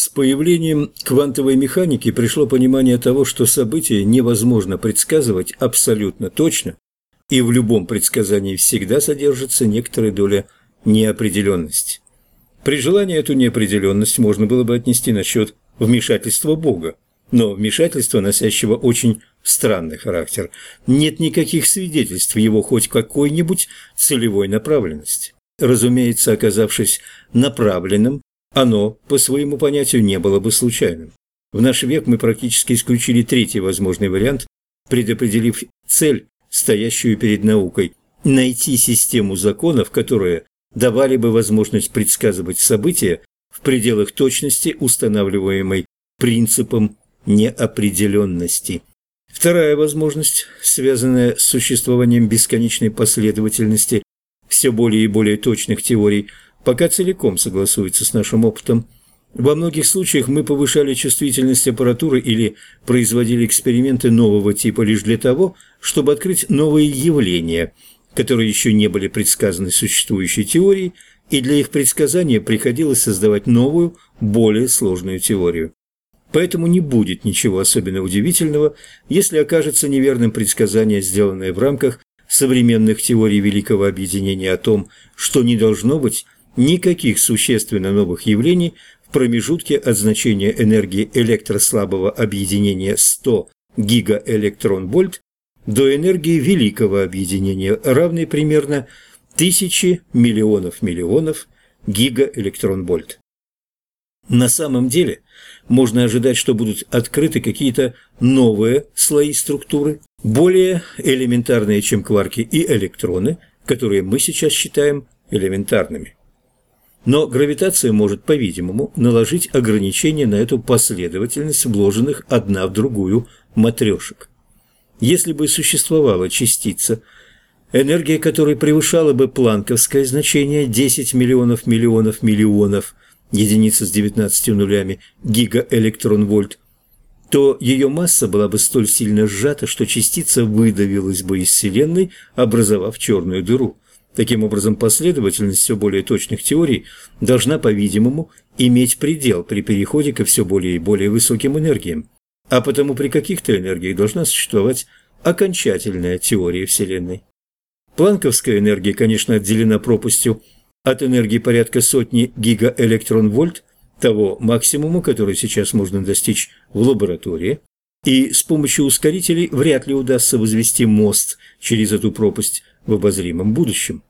С появлением квантовой механики пришло понимание того, что события невозможно предсказывать абсолютно точно, и в любом предсказании всегда содержится некоторая доля неопределенности. При желании эту неопределенность можно было бы отнести на счет вмешательства Бога, но вмешательства, носящего очень странный характер, нет никаких свидетельств его хоть какой-нибудь целевой направленности. Разумеется, оказавшись направленным, оно, по своему понятию, не было бы случайным. В наш век мы практически исключили третий возможный вариант, предопределив цель, стоящую перед наукой – найти систему законов, которые давали бы возможность предсказывать события в пределах точности, устанавливаемой принципом неопределенности. Вторая возможность, связанная с существованием бесконечной последовательности все более и более точных теорий, пока целиком согласуется с нашим опытом. Во многих случаях мы повышали чувствительность аппаратуры или производили эксперименты нового типа лишь для того, чтобы открыть новые явления, которые еще не были предсказаны существующей теорией, и для их предсказания приходилось создавать новую, более сложную теорию. Поэтому не будет ничего особенно удивительного, если окажется неверным предсказание, сделанное в рамках современных теорий Великого Объединения о том, что не должно быть никаких существенно новых явлений в промежутке от значения энергии электрослабого объединения 100 гигаэлектрон-вольт до энергии великого объединения, равной примерно тысячи миллионов миллионов гигаэлектрон-вольт. На самом деле можно ожидать, что будут открыты какие-то новые слои структуры, более элементарные, чем кварки и электроны, которые мы сейчас считаем элементарными. Но гравитация может, по-видимому, наложить ограничения на эту последовательность вложенных одна в другую матрешек. Если бы существовала частица, энергия которой превышала бы планковское значение 10 миллионов миллионов миллионов – единица с 19 нулями гигаэлектрон-вольт, то ее масса была бы столь сильно сжата, что частица выдавилась бы из Вселенной, образовав черную дыру. Таким образом, последовательность все более точных теорий должна, по-видимому, иметь предел при переходе ко все более и более высоким энергиям. А потому при каких-то энергиях должна существовать окончательная теория Вселенной. Планковская энергия, конечно, отделена пропастью – от энергии порядка сотни гигаэлектрон-вольт, того максимума, который сейчас можно достичь в лаборатории, и с помощью ускорителей вряд ли удастся возвести мост через эту пропасть в обозримом будущем.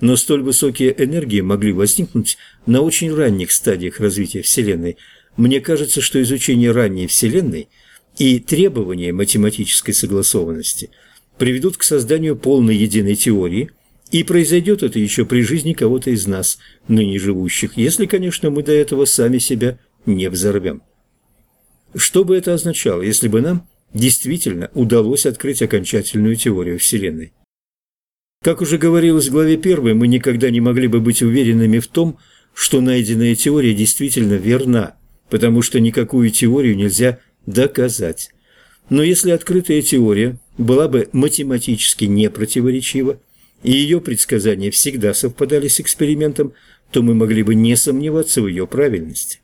Но столь высокие энергии могли возникнуть на очень ранних стадиях развития Вселенной. Мне кажется, что изучение ранней Вселенной и требования математической согласованности приведут к созданию полной единой теории – и произойдет это еще при жизни кого-то из нас, ныне живущих, если, конечно, мы до этого сами себя не взорвем. Что бы это означало, если бы нам действительно удалось открыть окончательную теорию Вселенной? Как уже говорилось в главе 1, мы никогда не могли бы быть уверенными в том, что найденная теория действительно верна, потому что никакую теорию нельзя доказать. Но если открытая теория была бы математически непротиворечива, и ее предсказания всегда совпадали с экспериментом, то мы могли бы не сомневаться в ее правильности.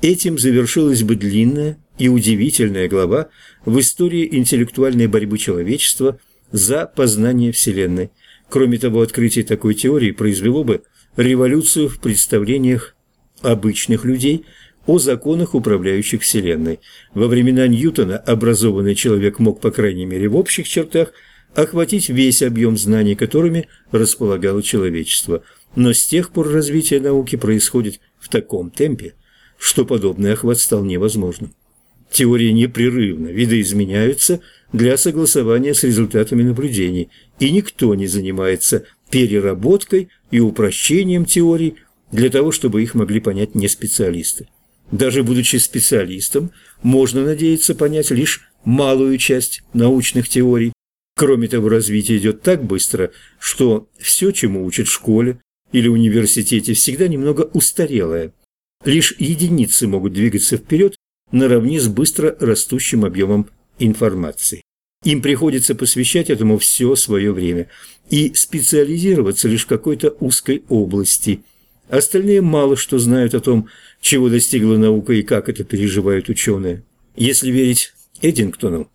Этим завершилась бы длинная и удивительная глава в истории интеллектуальной борьбы человечества за познание Вселенной. Кроме того, открытие такой теории произвело бы революцию в представлениях обычных людей о законах, управляющих Вселенной. Во времена Ньютона образованный человек мог, по крайней мере в общих чертах, охватить весь объем знаний, которыми располагало человечество. Но с тех пор развитие науки происходит в таком темпе, что подобный охват стал невозможным. Теории непрерывно видоизменяются для согласования с результатами наблюдений, и никто не занимается переработкой и упрощением теорий для того, чтобы их могли понять не специалисты. Даже будучи специалистом, можно надеяться понять лишь малую часть научных теорий, Кроме того, развитие идет так быстро, что все, чему учат в школе или университете, всегда немного устарелое. Лишь единицы могут двигаться вперед наравне с быстро растущим объемом информации. Им приходится посвящать этому все свое время и специализироваться лишь в какой-то узкой области. Остальные мало что знают о том, чего достигла наука и как это переживают ученые. Если верить Эдингтону,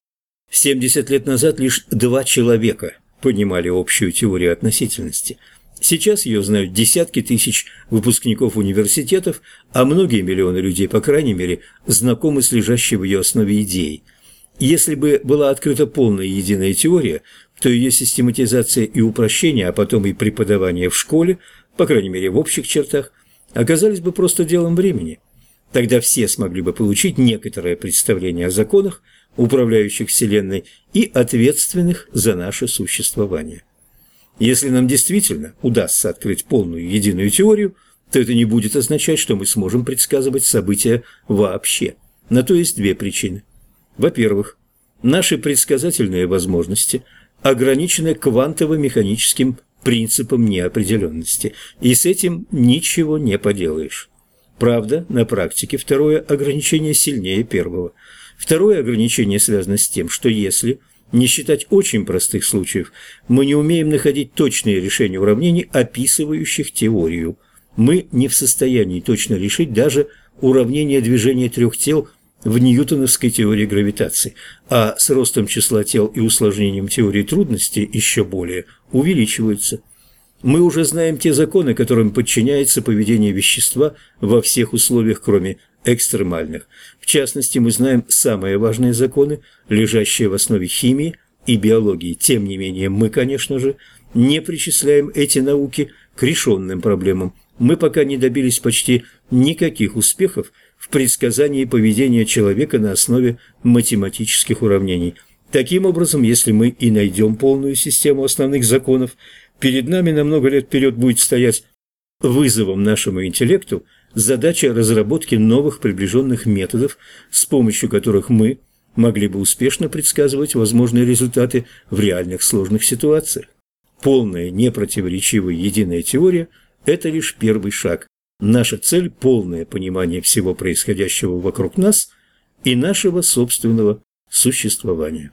70 лет назад лишь два человека понимали общую теорию относительности. Сейчас ее знают десятки тысяч выпускников университетов, а многие миллионы людей, по крайней мере, знакомы с лежащей в ее основе идеей. Если бы была открыта полная единая теория, то ее систематизация и упрощение, а потом и преподавание в школе, по крайней мере в общих чертах, оказались бы просто делом времени. Тогда все смогли бы получить некоторое представление о законах, управляющих Вселенной, и ответственных за наше существование. Если нам действительно удастся открыть полную единую теорию, то это не будет означать, что мы сможем предсказывать события вообще. На то есть две причины. Во-первых, наши предсказательные возможности ограничены квантово-механическим принципом неопределенности, и с этим ничего не поделаешь. Правда, на практике второе ограничение сильнее первого. Второе ограничение связано с тем, что если, не считать очень простых случаев, мы не умеем находить точные решения уравнений, описывающих теорию, мы не в состоянии точно решить даже уравнение движения трех тел в ньютоновской теории гравитации, а с ростом числа тел и усложнением теории трудности еще более увеличивается. Мы уже знаем те законы, которым подчиняется поведение вещества во всех условиях, кроме экстремальных. В частности, мы знаем самые важные законы, лежащие в основе химии и биологии. Тем не менее, мы, конечно же, не причисляем эти науки к решенным проблемам. Мы пока не добились почти никаких успехов в предсказании поведения человека на основе математических уравнений. Таким образом, если мы и найдем полную систему основных законов, перед нами на много лет вперед будет стоять вызовом нашему интеллекту задача разработки новых приближенных методов, с помощью которых мы могли бы успешно предсказывать возможные результаты в реальных сложных ситуациях. Полная, непротиворечивая единая теория – это лишь первый шаг. Наша цель – полное понимание всего происходящего вокруг нас и нашего собственного существования.